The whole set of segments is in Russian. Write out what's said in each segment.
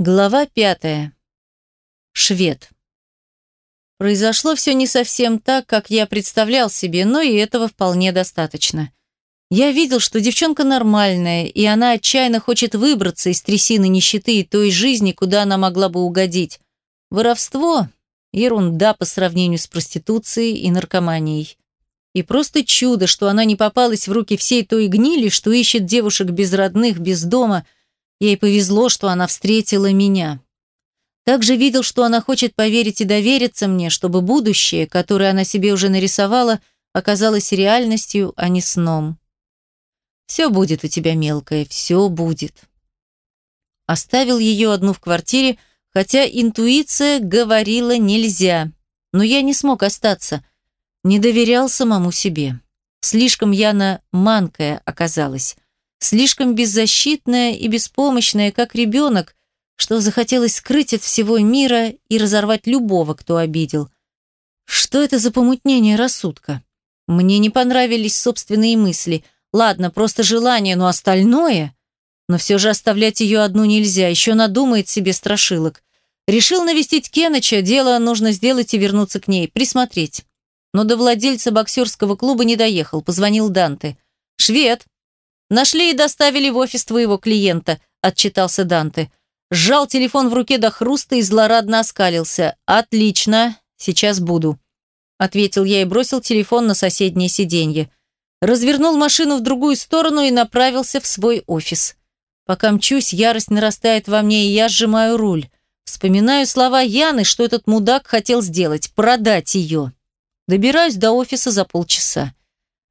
Глава пятая. Швед. Произошло все не совсем так, как я представлял себе, но и этого вполне достаточно. Я видел, что девчонка нормальная, и она отчаянно хочет выбраться из трясины нищеты и той жизни, куда она могла бы угодить. Воровство – ерунда по сравнению с проституцией и наркоманией. И просто чудо, что она не попалась в руки всей той гнили, что ищет девушек без родных, без дома – Ей повезло, что она встретила меня. Также видел, что она хочет поверить и довериться мне, чтобы будущее, которое она себе уже нарисовала, оказалось реальностью, а не сном. «Все будет у тебя, мелкая, все будет». Оставил ее одну в квартире, хотя интуиция говорила нельзя. Но я не смог остаться. Не доверял самому себе. Слишком Яна манкая оказалась слишком беззащитная и беспомощная, как ребенок, что захотелось скрыть от всего мира и разорвать любого, кто обидел. Что это за помутнение рассудка? Мне не понравились собственные мысли. Ладно, просто желание, но остальное... Но все же оставлять ее одну нельзя, еще надумает себе страшилок. Решил навестить Кеныча, дело нужно сделать и вернуться к ней, присмотреть. Но до владельца боксерского клуба не доехал, позвонил Данте. «Швед, «Нашли и доставили в офис твоего клиента», – отчитался Данте. Сжал телефон в руке до хруста и злорадно оскалился. «Отлично, сейчас буду», – ответил я и бросил телефон на соседнее сиденье. Развернул машину в другую сторону и направился в свой офис. Пока мчусь, ярость нарастает во мне, и я сжимаю руль. Вспоминаю слова Яны, что этот мудак хотел сделать – продать ее. Добираюсь до офиса за полчаса.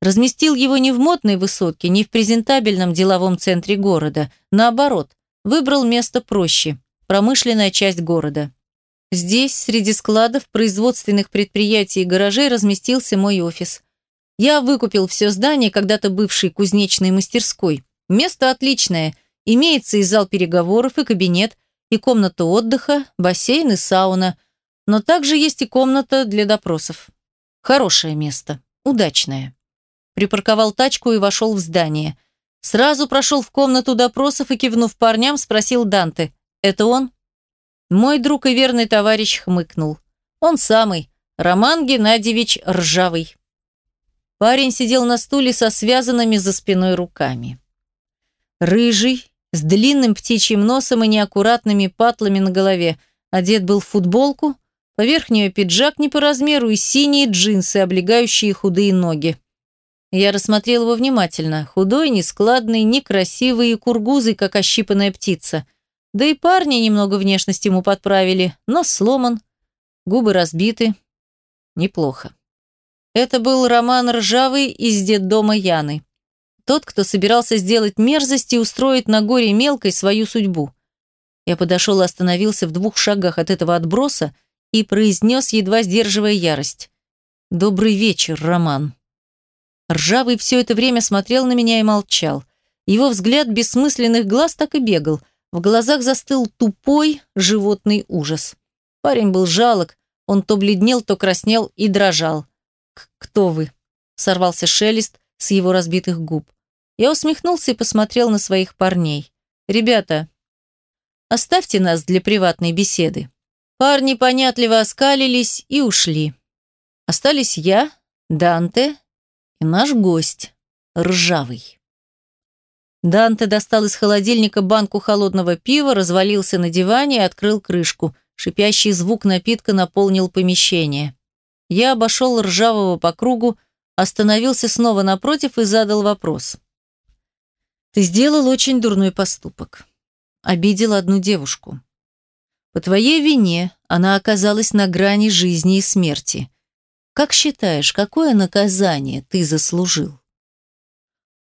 Разместил его не в модной высотке, не в презентабельном деловом центре города. Наоборот, выбрал место проще – промышленная часть города. Здесь, среди складов, производственных предприятий и гаражей, разместился мой офис. Я выкупил все здание, когда-то бывшей кузнечной мастерской. Место отличное. Имеется и зал переговоров, и кабинет, и комната отдыха, бассейн и сауна. Но также есть и комната для допросов. Хорошее место. Удачное припарковал тачку и вошел в здание. Сразу прошел в комнату допросов и, кивнув парням, спросил Данте. «Это он?» Мой друг и верный товарищ хмыкнул. «Он самый, Роман Геннадьевич Ржавый». Парень сидел на стуле со связанными за спиной руками. Рыжий, с длинным птичьим носом и неаккуратными патлами на голове, одет был в футболку, поверх нее пиджак не по размеру и синие джинсы, облегающие худые ноги. Я рассмотрел его внимательно. Худой, нескладный, некрасивый и кургузый, как ощипанная птица. Да и парни немного внешность ему подправили. Нос сломан, губы разбиты. Неплохо. Это был Роман Ржавый из детдома Яны. Тот, кто собирался сделать мерзость и устроить на горе мелкой свою судьбу. Я подошел и остановился в двух шагах от этого отброса и произнес, едва сдерживая ярость. «Добрый вечер, Роман». Ржавый все это время смотрел на меня и молчал. Его взгляд бессмысленных глаз так и бегал. В глазах застыл тупой животный ужас. Парень был жалок, он то бледнел, то краснел и дрожал. «Кто вы?» – сорвался шелест с его разбитых губ. Я усмехнулся и посмотрел на своих парней. «Ребята, оставьте нас для приватной беседы». Парни понятливо оскалились и ушли. Остались я, Данте и наш гость, ржавый. Данте достал из холодильника банку холодного пива, развалился на диване и открыл крышку. Шипящий звук напитка наполнил помещение. Я обошел ржавого по кругу, остановился снова напротив и задал вопрос. «Ты сделал очень дурной поступок. Обидел одну девушку. По твоей вине она оказалась на грани жизни и смерти. Как считаешь, какое наказание ты заслужил?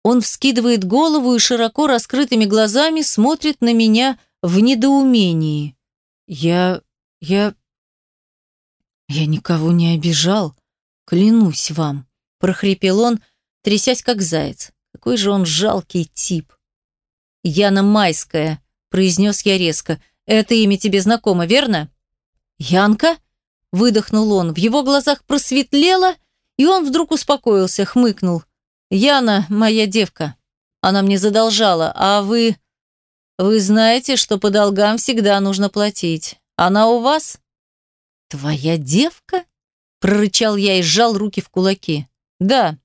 Он вскидывает голову и широко раскрытыми глазами смотрит на меня в недоумении. Я... я... Я никого не обижал, клянусь вам, прохрипел он, трясясь как заяц. Какой же он жалкий тип. Яна Майская, произнес я резко. Это имя тебе знакомо, верно? Янка? Выдохнул он. В его глазах просветлело, и он вдруг успокоился, хмыкнул. «Яна, моя девка. Она мне задолжала, а вы...» Вы знаете, что по долгам всегда нужно платить. Она у вас?» «Твоя девка?» – прорычал я и сжал руки в кулаки. «Да».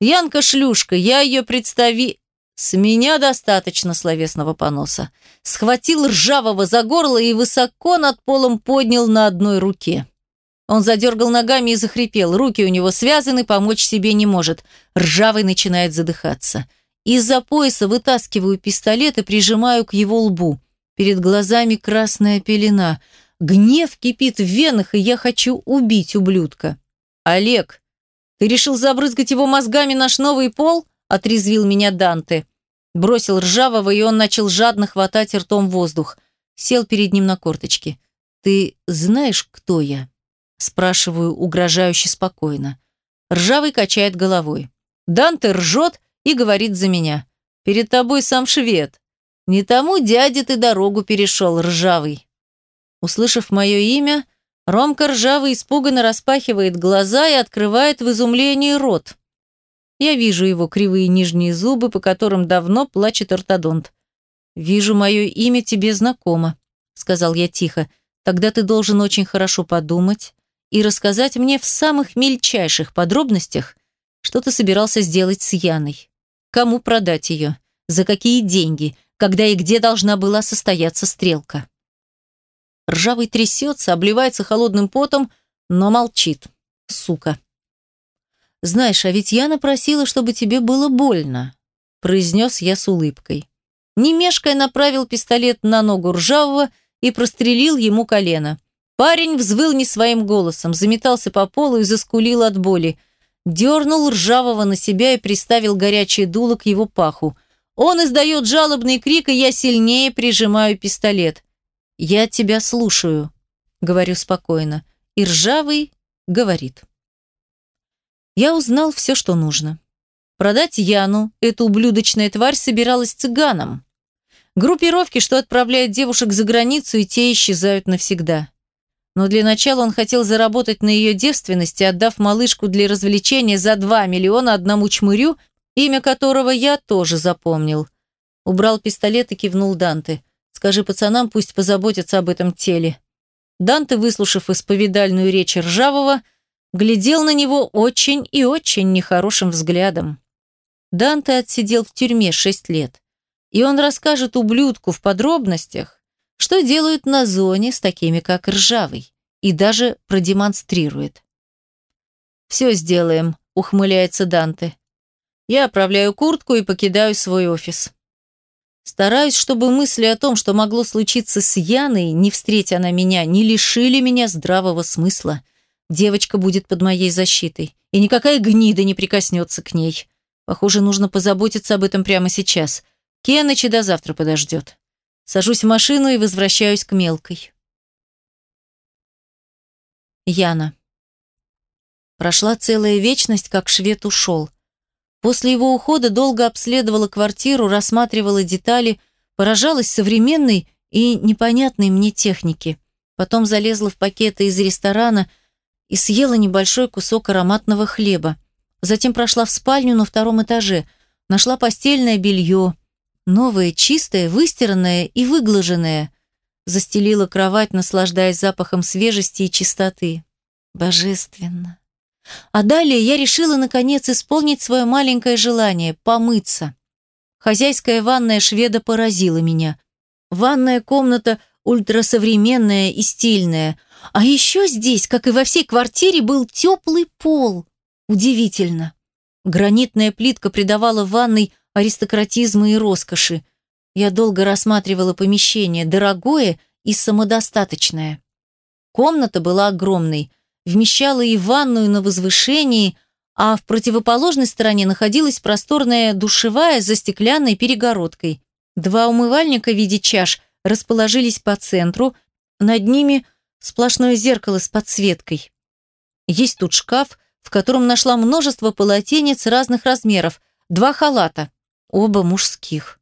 «Янка шлюшка, я ее представи...» С меня достаточно словесного поноса. Схватил ржавого за горло и высоко над полом поднял на одной руке. Он задергал ногами и захрипел. Руки у него связаны, помочь себе не может. Ржавый начинает задыхаться. Из-за пояса вытаскиваю пистолет и прижимаю к его лбу. Перед глазами красная пелена. Гнев кипит в венах, и я хочу убить ублюдка. «Олег, ты решил забрызгать его мозгами наш новый пол?» – отрезвил меня Данте. Бросил ржавого, и он начал жадно хватать ртом воздух. Сел перед ним на корточки. «Ты знаешь, кто я?» – спрашиваю угрожающе спокойно. Ржавый качает головой. Данте ржет и говорит за меня. «Перед тобой сам швед. Не тому дяде ты дорогу перешел, ржавый». Услышав мое имя, Ромка ржавый испуганно распахивает глаза и открывает в изумлении рот. Я вижу его кривые нижние зубы, по которым давно плачет ортодонт. «Вижу, мое имя тебе знакомо», — сказал я тихо. «Тогда ты должен очень хорошо подумать и рассказать мне в самых мельчайших подробностях, что ты собирался сделать с Яной. Кому продать ее? За какие деньги? Когда и где должна была состояться стрелка?» Ржавый трясется, обливается холодным потом, но молчит. Сука. «Знаешь, а ведь Яна просила, чтобы тебе было больно», произнес я с улыбкой. Не мешкая направил пистолет на ногу ржавого и прострелил ему колено. Парень взвыл не своим голосом, заметался по полу и заскулил от боли. Дернул ржавого на себя и приставил горячее дуло к его паху. Он издает жалобный крик, и я сильнее прижимаю пистолет. «Я тебя слушаю», — говорю спокойно. И ржавый говорит. Я узнал все, что нужно. Продать Яну, эту ублюдочная тварь, собиралась цыганом. Группировки, что отправляют девушек за границу, и те исчезают навсегда. Но для начала он хотел заработать на ее девственности, отдав малышку для развлечения за 2 миллиона одному чмырю, имя которого я тоже запомнил. Убрал пистолет и кивнул Данте. «Скажи пацанам, пусть позаботятся об этом теле». Данте, выслушав исповедальную речь Ржавого, глядел на него очень и очень нехорошим взглядом. Данте отсидел в тюрьме шесть лет, и он расскажет ублюдку в подробностях, что делают на зоне с такими, как Ржавый, и даже продемонстрирует. «Все сделаем», — ухмыляется Данте. Я оправляю куртку и покидаю свой офис. Стараюсь, чтобы мысли о том, что могло случиться с Яной, не встретя она меня, не лишили меня здравого смысла — Девочка будет под моей защитой, и никакая гнида не прикоснется к ней. Похоже, нужно позаботиться об этом прямо сейчас. Кеныч до завтра подождет. Сажусь в машину и возвращаюсь к мелкой. Яна. Прошла целая вечность, как швед ушел. После его ухода долго обследовала квартиру, рассматривала детали, поражалась современной и непонятной мне технике. Потом залезла в пакеты из ресторана и съела небольшой кусок ароматного хлеба. Затем прошла в спальню на втором этаже, нашла постельное белье, новое, чистое, выстиранное и выглаженное. Застелила кровать, наслаждаясь запахом свежести и чистоты. Божественно. А далее я решила, наконец, исполнить свое маленькое желание – помыться. Хозяйская ванная шведа поразила меня. Ванная комната ультрасовременная и стильная – а еще здесь, как и во всей квартире, был теплый пол. Удивительно. Гранитная плитка придавала ванной аристократизма и роскоши. Я долго рассматривала помещение, дорогое и самодостаточное. Комната была огромной, вмещала и ванную на возвышении, а в противоположной стороне находилась просторная душевая за стеклянной перегородкой. Два умывальника в виде чаш расположились по центру, над ними – Сплошное зеркало с подсветкой. Есть тут шкаф, в котором нашла множество полотенец разных размеров, два халата, оба мужских.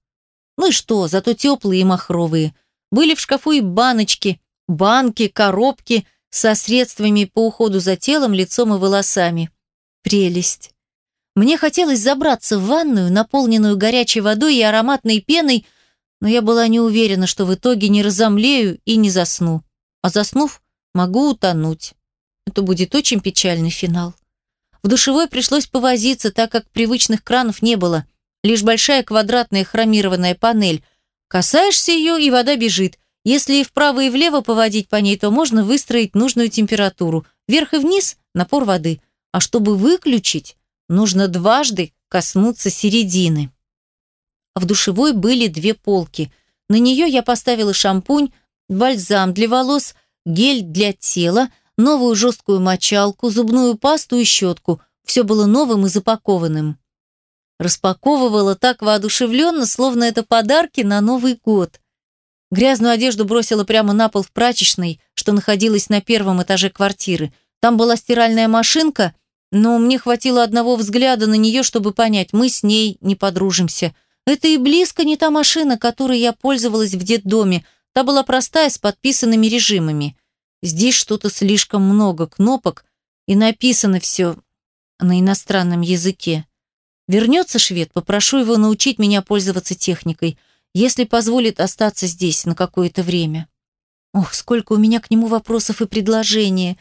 Ну и что, зато теплые и махровые. Были в шкафу и баночки, банки, коробки со средствами по уходу за телом, лицом и волосами. Прелесть. Мне хотелось забраться в ванную, наполненную горячей водой и ароматной пеной, но я была не уверена, что в итоге не разомлею и не засну. А заснув, могу утонуть. Это будет очень печальный финал. В душевой пришлось повозиться, так как привычных кранов не было. Лишь большая квадратная хромированная панель. Касаешься ее, и вода бежит. Если и вправо, и влево поводить по ней, то можно выстроить нужную температуру. Вверх и вниз – напор воды. А чтобы выключить, нужно дважды коснуться середины. В душевой были две полки. На нее я поставила шампунь, бальзам для волос, гель для тела, новую жесткую мочалку, зубную пасту и щетку. Все было новым и запакованным. Распаковывала так воодушевленно, словно это подарки на Новый год. Грязную одежду бросила прямо на пол в прачечной, что находилась на первом этаже квартиры. Там была стиральная машинка, но мне хватило одного взгляда на нее, чтобы понять, мы с ней не подружимся – это и близко не та машина, которой я пользовалась в детдоме. Та была простая, с подписанными режимами. Здесь что-то слишком много кнопок, и написано все на иностранном языке. Вернется швед, попрошу его научить меня пользоваться техникой, если позволит остаться здесь на какое-то время. Ох, сколько у меня к нему вопросов и предложений.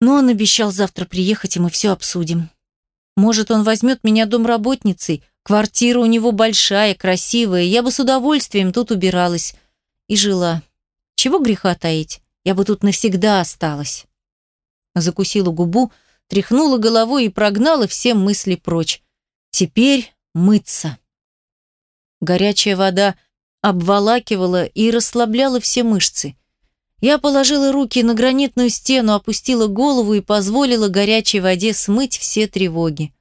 Но он обещал завтра приехать, и мы все обсудим. Может, он возьмет меня домработницей, Квартира у него большая, красивая, я бы с удовольствием тут убиралась и жила. Чего греха таить, я бы тут навсегда осталась. Закусила губу, тряхнула головой и прогнала все мысли прочь. Теперь мыться. Горячая вода обволакивала и расслабляла все мышцы. Я положила руки на гранитную стену, опустила голову и позволила горячей воде смыть все тревоги.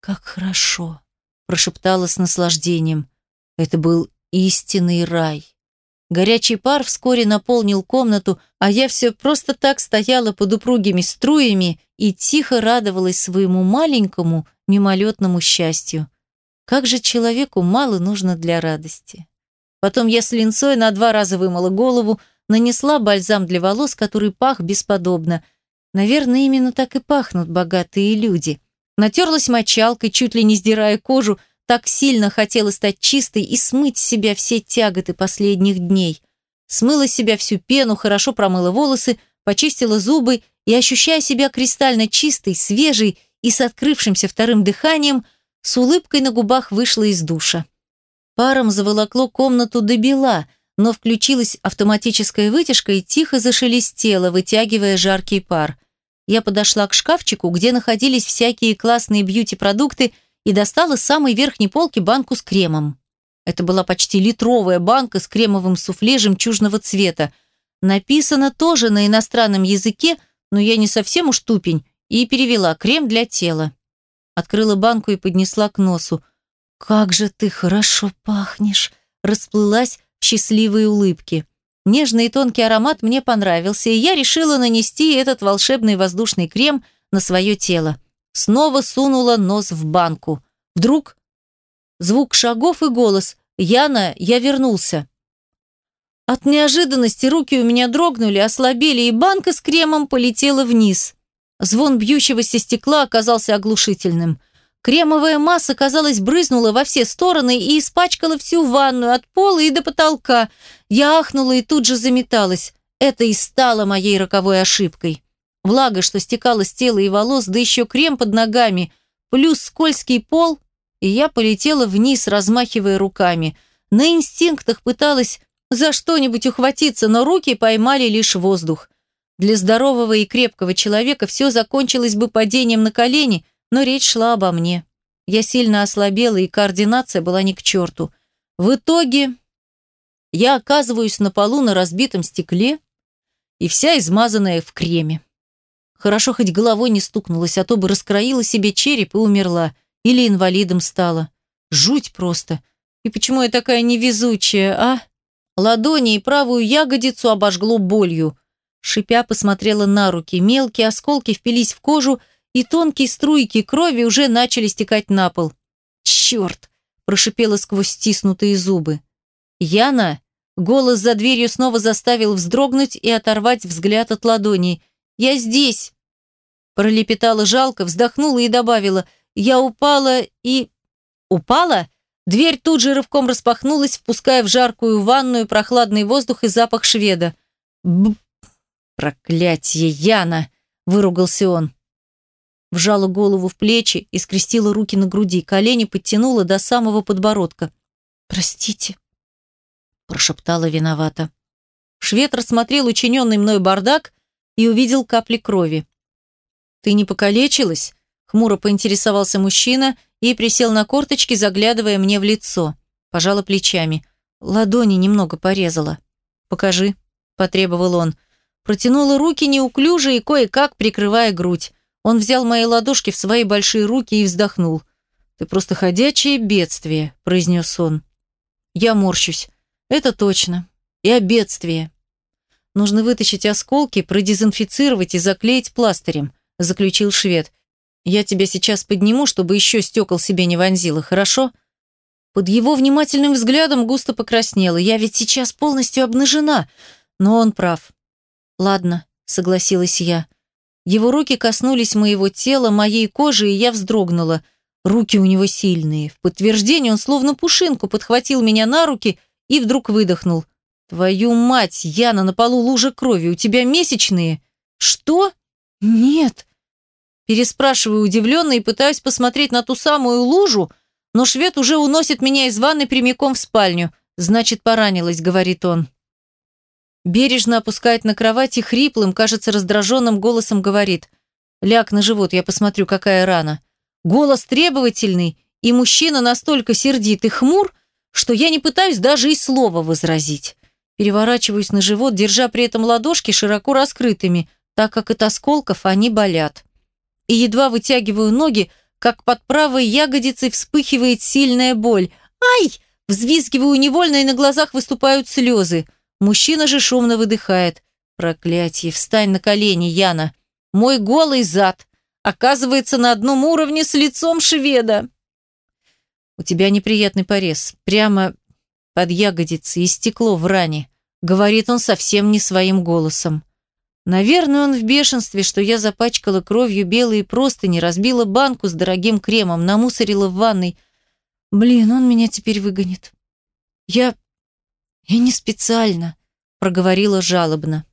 Как хорошо прошептала с наслаждением. Это был истинный рай. Горячий пар вскоре наполнил комнату, а я все просто так стояла под упругими струями и тихо радовалась своему маленькому мимолетному счастью. Как же человеку мало нужно для радости. Потом я с линцой на два раза вымыла голову, нанесла бальзам для волос, который пах бесподобно. Наверное, именно так и пахнут богатые люди. Натерлась мочалкой, чуть ли не сдирая кожу, так сильно хотела стать чистой и смыть с себя все тяготы последних дней. Смыла с себя всю пену, хорошо промыла волосы, почистила зубы и, ощущая себя кристально чистой, свежей и с открывшимся вторым дыханием, с улыбкой на губах вышла из душа. Паром заволокло комнату до бела, но включилась автоматическая вытяжка и тихо зашелестела, вытягивая жаркий пар. Я подошла к шкафчику, где находились всякие классные бьюти-продукты, и достала с самой верхней полки банку с кремом. Это была почти литровая банка с кремовым суфле жемчужного цвета. Написано тоже на иностранном языке, но я не совсем уж тупень, и перевела «крем для тела». Открыла банку и поднесла к носу. «Как же ты хорошо пахнешь!» Расплылась в счастливой улыбке. Нежный и тонкий аромат мне понравился, и я решила нанести этот волшебный воздушный крем на свое тело. Снова сунула нос в банку. Вдруг звук шагов и голос «Яна, я вернулся». От неожиданности руки у меня дрогнули, ослабели, и банка с кремом полетела вниз. Звон бьющегося стекла оказался оглушительным – Кремовая масса, казалось, брызнула во все стороны и испачкала всю ванную от пола и до потолка. Я ахнула и тут же заметалась. Это и стало моей роковой ошибкой. Влага, что стекала с тела и волос, да еще крем под ногами, плюс скользкий пол, и я полетела вниз, размахивая руками. На инстинктах пыталась за что-нибудь ухватиться, но руки поймали лишь воздух. Для здорового и крепкого человека все закончилось бы падением на колени – но речь шла обо мне. Я сильно ослабела, и координация была не к черту. В итоге я оказываюсь на полу на разбитом стекле и вся измазанная в креме. Хорошо, хоть головой не стукнулась, а то бы раскроила себе череп и умерла. Или инвалидом стала. Жуть просто. И почему я такая невезучая, а? Ладони и правую ягодицу обожгло болью. Шипя посмотрела на руки. Мелкие осколки впились в кожу и тонкие струйки крови уже начали стекать на пол. «Черт!» – прошипела сквозь стиснутые зубы. «Яна!» – голос за дверью снова заставил вздрогнуть и оторвать взгляд от ладони. «Я здесь!» Пролепетала жалко, вздохнула и добавила. «Я упала и...» «Упала?» Дверь тут же рывком распахнулась, впуская в жаркую ванную прохладный воздух и запах шведа. «Б... проклятье, Яна!» – выругался он. Вжала голову в плечи и скрестила руки на груди, колени подтянула до самого подбородка. «Простите», – прошептала виновата. Швед рассмотрел учиненный мной бардак и увидел капли крови. «Ты не покалечилась?» – хмуро поинтересовался мужчина и присел на корточки, заглядывая мне в лицо. Пожала плечами. Ладони немного порезала. «Покажи», – потребовал он. Протянула руки неуклюже и кое-как прикрывая грудь. Он взял мои ладошки в свои большие руки и вздохнул. «Ты просто ходячее бедствие», – произнес он. Я морщусь. «Это точно. И бедствие. Нужно вытащить осколки, продезинфицировать и заклеить пластырем», – заключил швед. Я тебя сейчас подниму, чтобы еще стекол себе не вонзило, хорошо?» Под его внимательным взглядом густо покраснела. Я ведь сейчас полностью обнажена. Но он прав. «Ладно», — согласилась я. Его руки коснулись моего тела, моей кожи, и я вздрогнула. Руки у него сильные. В подтверждение он словно пушинку подхватил меня на руки и вдруг выдохнул. «Твою мать, Яна, на полу лужа крови, у тебя месячные?» «Что?» «Нет», Переспрашиваю удивленно и пытаюсь посмотреть на ту самую лужу, но швед уже уносит меня из ванной прямиком в спальню. Значит, поранилась, говорит он. Бережно опускает на кровать и хриплым, кажется, раздраженным голосом говорит. Ляг на живот, я посмотрю, какая рана. Голос требовательный, и мужчина настолько сердит и хмур, что я не пытаюсь даже и слова возразить. Переворачиваюсь на живот, держа при этом ладошки широко раскрытыми, так как от осколков они болят и едва вытягиваю ноги, как под правой ягодицей вспыхивает сильная боль. «Ай!» Взвизгиваю невольно, и на глазах выступают слезы. Мужчина же шумно выдыхает. «Проклятье! Встань на колени, Яна! Мой голый зад оказывается на одном уровне с лицом шведа!» «У тебя неприятный порез. Прямо под ягодицей и стекло в ране», — говорит он совсем не своим голосом. Наверное, он в бешенстве, что я запачкала кровью белые простыни, разбила банку с дорогим кремом, намусорила в ванной. Блин, он меня теперь выгонит. Я... я не специально, проговорила жалобно.